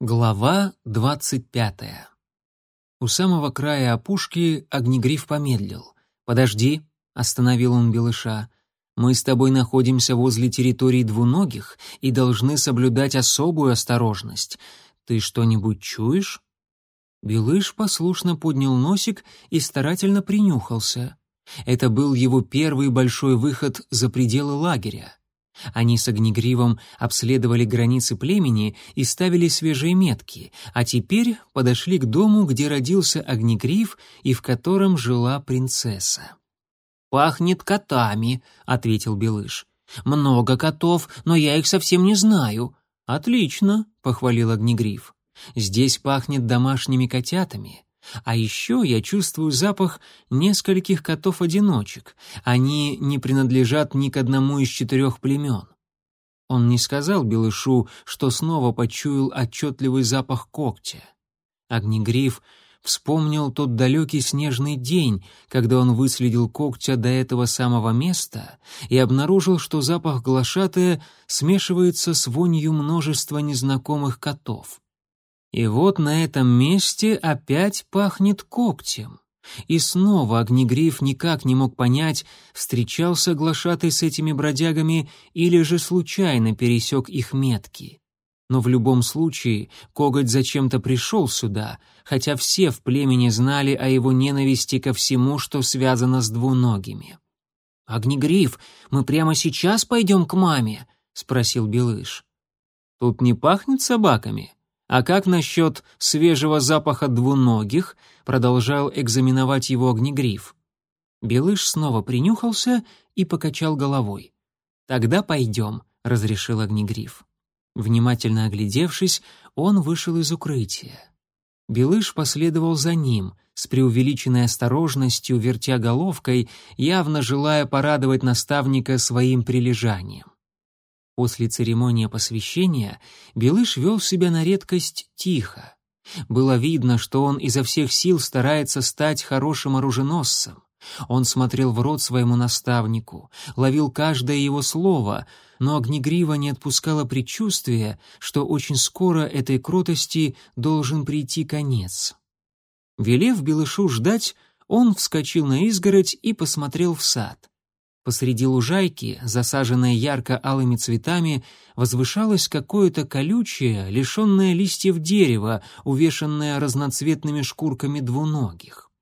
Глава двадцать пятая. У самого края опушки Огнегриф помедлил. «Подожди», — остановил он Белыша, — «мы с тобой находимся возле территории двуногих и должны соблюдать особую осторожность. Ты что-нибудь чуешь?» Белыш послушно поднял носик и старательно принюхался. Это был его первый большой выход за пределы лагеря. Они с Огнегривом обследовали границы племени и ставили свежие метки, а теперь подошли к дому, где родился Огнегрив и в котором жила принцесса. «Пахнет котами», — ответил Белыш. «Много котов, но я их совсем не знаю». «Отлично», — похвалил Огнегрив. «Здесь пахнет домашними котятами. А еще я чувствую запах нескольких котов-одиночек. Они не принадлежат ни к одному из четырех племен. Он не сказал Белышу, что снова почуял отчетливый запах когтя. Огнегриф вспомнил тот далекий снежный день, когда он выследил когтя до этого самого места и обнаружил, что запах глашатая смешивается с вонью множества незнакомых котов. И вот на этом месте опять пахнет когтем. И снова Огнегриф никак не мог понять, встречался глашатый с этими бродягами или же случайно пересек их метки. Но в любом случае коготь зачем-то пришел сюда, хотя все в племени знали о его ненависти ко всему, что связано с двуногими. «Огнегриф, мы прямо сейчас пойдем к маме?» — спросил Белыш. «Тут не пахнет собаками?» А как насчет свежего запаха двуногих? Продолжал экзаменовать его огнегриф. Белыш снова принюхался и покачал головой. Тогда пойдем, разрешил огнегриф. Внимательно оглядевшись, он вышел из укрытия. Белыш последовал за ним, с преувеличенной осторожностью, вертя головкой, явно желая порадовать наставника своим прилежанием. После церемонии посвящения Белыш вел себя на редкость тихо. Было видно, что он изо всех сил старается стать хорошим оруженосцем. Он смотрел в рот своему наставнику, ловил каждое его слово, но Огнегрива не отпускало предчувствие, что очень скоро этой кротости должен прийти конец. Велев Белышу ждать, он вскочил на изгородь и посмотрел в сад. Посреди лужайки, засаженной ярко-алыми цветами, возвышалось какое-то колючее, лишенное листьев дерево, увешанное разноцветными шкурками двуногих.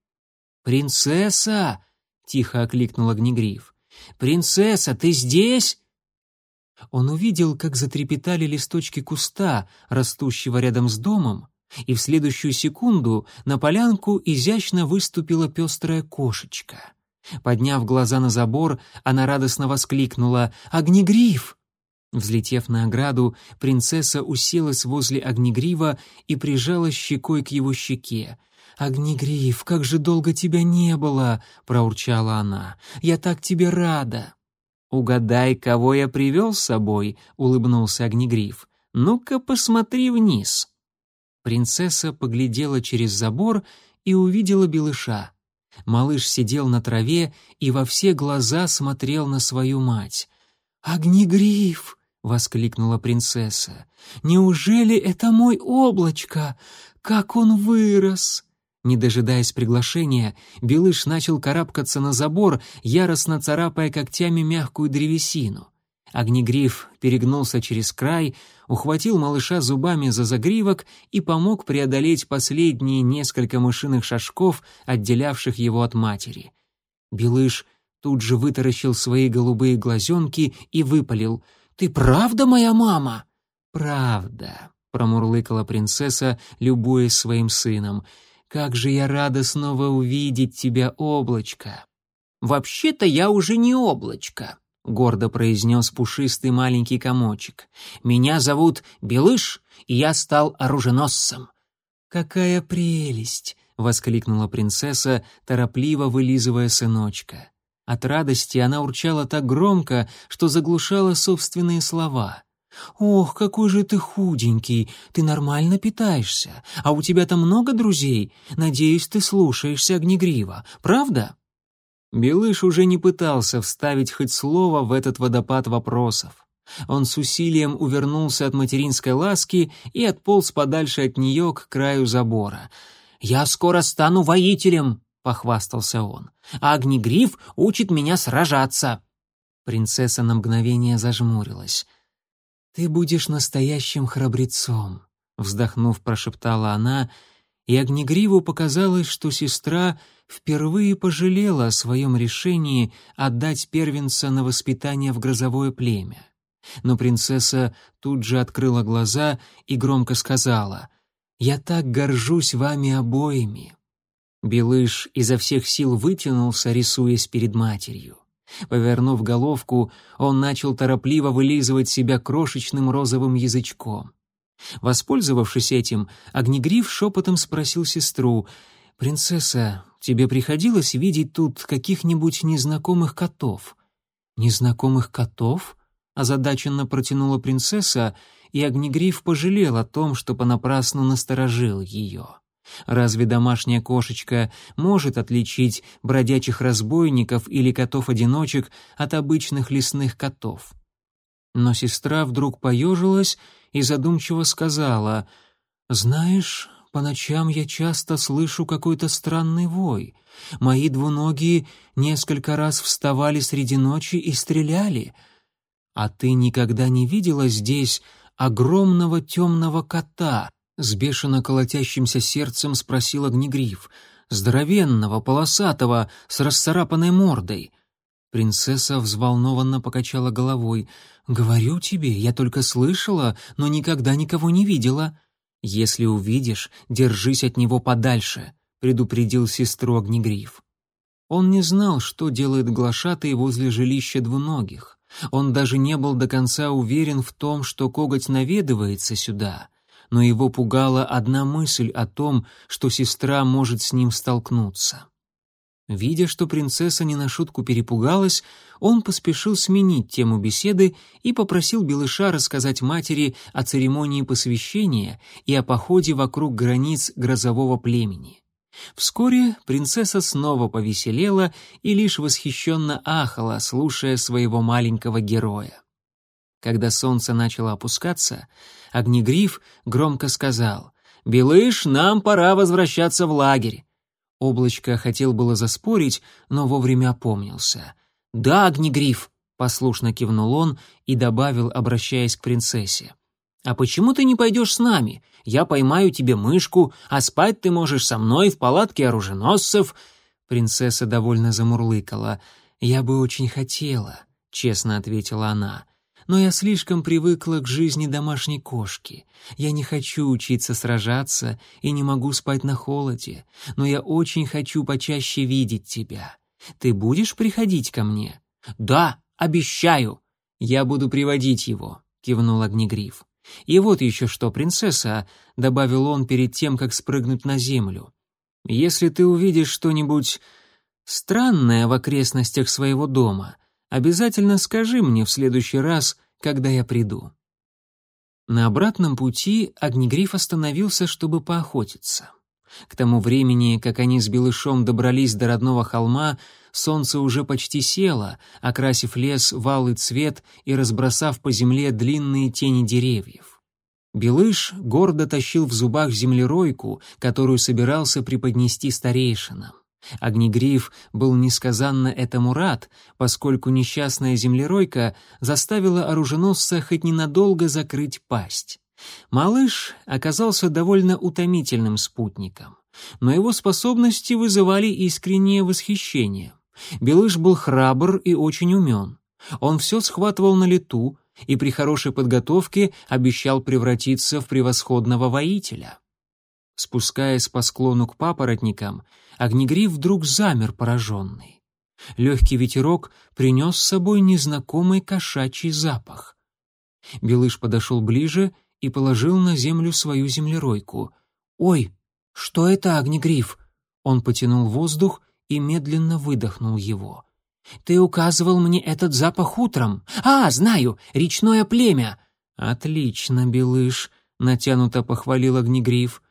«Принцесса!» — тихо окликнул Огнегриф. «Принцесса, ты здесь?» Он увидел, как затрепетали листочки куста, растущего рядом с домом, и в следующую секунду на полянку изящно выступила пестрая кошечка. Подняв глаза на забор, она радостно воскликнула «Огнегриф!». Взлетев на ограду, принцесса уселась возле огнегрива и прижала щекой к его щеке. «Огнегриф, как же долго тебя не было!» — проурчала она. «Я так тебе рада!» «Угадай, кого я привел с собой?» — улыбнулся огнегриф. «Ну-ка, посмотри вниз!» Принцесса поглядела через забор и увидела белыша. Малыш сидел на траве и во все глаза смотрел на свою мать. «Огнегриф!» — воскликнула принцесса. «Неужели это мой облачко? Как он вырос!» Не дожидаясь приглашения, Белыш начал карабкаться на забор, яростно царапая когтями мягкую древесину. Огнегриф перегнулся через край, ухватил малыша зубами за загривок и помог преодолеть последние несколько мышиных шажков, отделявших его от матери. Белыш тут же вытаращил свои голубые глазенки и выпалил. «Ты правда моя мама?» «Правда», — промурлыкала принцесса, любуясь своим сыном. «Как же я рада снова увидеть тебя, облачко!» «Вообще-то я уже не облачко», — гордо произнес пушистый маленький комочек. «Меня зовут Белыш, и я стал оруженосцем». «Какая прелесть!» — воскликнула принцесса, торопливо вылизывая сыночка. От радости она урчала так громко, что заглушала собственные слова. «Ох, какой же ты худенький! Ты нормально питаешься. А у тебя-то много друзей? Надеюсь, ты слушаешься огнегрива. Правда?» Белыш уже не пытался вставить хоть слово в этот водопад вопросов. Он с усилием увернулся от материнской ласки и отполз подальше от нее к краю забора. «Я скоро стану воителем!» — похвастался он. «А Огнегриф учит меня сражаться!» Принцесса на мгновение зажмурилась. «Ты будешь настоящим храбрецом», — вздохнув, прошептала она, и Огнегриву показалось, что сестра впервые пожалела о своем решении отдать первенца на воспитание в грозовое племя. Но принцесса тут же открыла глаза и громко сказала «Я так горжусь вами обоими». Белыш изо всех сил вытянулся, рисуясь перед матерью. Повернув головку, он начал торопливо вылизывать себя крошечным розовым язычком. Воспользовавшись этим, Огнегриф шепотом спросил сестру, «Принцесса, тебе приходилось видеть тут каких-нибудь незнакомых котов?» «Незнакомых котов?» — озадаченно протянула принцесса, и Огнегриф пожалел о том, что понапрасну насторожил ее. Разве домашняя кошечка может отличить бродячих разбойников или котов-одиночек от обычных лесных котов? Но сестра вдруг поежилась и задумчиво сказала, «Знаешь, по ночам я часто слышу какой-то странный вой. Мои двуногие несколько раз вставали среди ночи и стреляли. А ты никогда не видела здесь огромного темного кота?» С бешено колотящимся сердцем спросил Огнегриф. Здоровенного, полосатого, с расцарапанной мордой. Принцесса взволнованно покачала головой. «Говорю тебе, я только слышала, но никогда никого не видела». «Если увидишь, держись от него подальше», — предупредил сестру Огнегриф. Он не знал, что делает глашатый возле жилища двуногих. Он даже не был до конца уверен в том, что коготь наведывается сюда но его пугала одна мысль о том, что сестра может с ним столкнуться. Видя, что принцесса не на шутку перепугалась, он поспешил сменить тему беседы и попросил Белыша рассказать матери о церемонии посвящения и о походе вокруг границ грозового племени. Вскоре принцесса снова повеселела и лишь восхищенно ахала, слушая своего маленького героя. Когда солнце начало опускаться, Огнегриф громко сказал «Белыш, нам пора возвращаться в лагерь». Облачко хотел было заспорить, но вовремя опомнился. «Да, Огнегриф», — послушно кивнул он и добавил, обращаясь к принцессе. «А почему ты не пойдешь с нами? Я поймаю тебе мышку, а спать ты можешь со мной в палатке оруженосцев». Принцесса довольно замурлыкала. «Я бы очень хотела», — честно ответила она но я слишком привыкла к жизни домашней кошки. Я не хочу учиться сражаться и не могу спать на холоде, но я очень хочу почаще видеть тебя. Ты будешь приходить ко мне? Да, обещаю. Я буду приводить его, кивнул Огнегриф. И вот еще что, принцесса, добавил он перед тем, как спрыгнуть на землю. Если ты увидишь что-нибудь странное в окрестностях своего дома, Обязательно скажи мне в следующий раз, когда я приду». На обратном пути Огнегриф остановился, чтобы поохотиться. К тому времени, как они с Белышом добрались до родного холма, солнце уже почти село, окрасив лес в алый цвет и разбросав по земле длинные тени деревьев. Белыш гордо тащил в зубах землеройку, которую собирался преподнести старейшинам. Огнегриф был несказанно этому рад, поскольку несчастная землеройка заставила оруженосца хоть ненадолго закрыть пасть. Малыш оказался довольно утомительным спутником, но его способности вызывали искреннее восхищение. Белыш был храбр и очень умен. Он все схватывал на лету и при хорошей подготовке обещал превратиться в превосходного воителя. Спускаясь по склону к папоротникам, Огнегриф вдруг замер пораженный. Легкий ветерок принес с собой незнакомый кошачий запах. Белыш подошел ближе и положил на землю свою землеройку. «Ой, что это, Огнегриф?» Он потянул воздух и медленно выдохнул его. «Ты указывал мне этот запах утром. А, знаю, речное племя!» «Отлично, Белыш», — натянуто похвалил Огнегриф.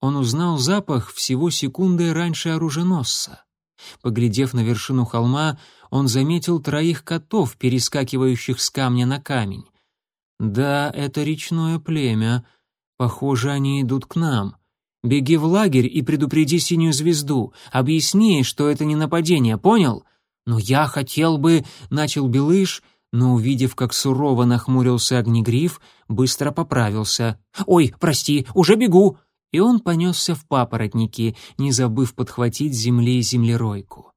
Он узнал запах всего секунды раньше оруженосца. Поглядев на вершину холма, он заметил троих котов, перескакивающих с камня на камень. «Да, это речное племя. Похоже, они идут к нам. Беги в лагерь и предупреди синюю звезду. Объясни, что это не нападение, понял? Но я хотел бы...» — начал Белыш, но, увидев, как сурово нахмурился Огнегриф, быстро поправился. «Ой, прости, уже бегу!» И он понесся в папоротники, не забыв подхватить земли землеройку.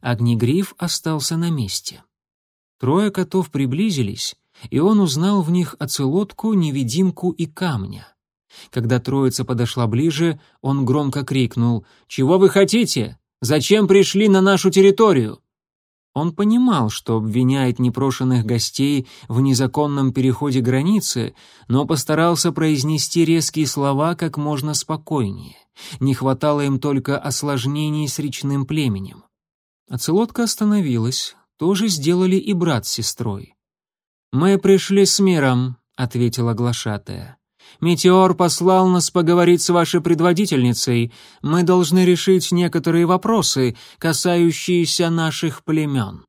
Огнегриф остался на месте. Трое котов приблизились, и он узнал в них оцелотку, невидимку и камня. Когда троица подошла ближе, он громко крикнул «Чего вы хотите? Зачем пришли на нашу территорию?» Он понимал, что обвиняет непрошенных гостей в незаконном переходе границы, но постарался произнести резкие слова как можно спокойнее. Не хватало им только осложнений с речным племенем. Оцелотка остановилась, тоже сделали и брат с сестрой. «Мы пришли с миром», — ответила глашатая. «Метеор послал нас поговорить с вашей предводительницей. Мы должны решить некоторые вопросы, касающиеся наших племен».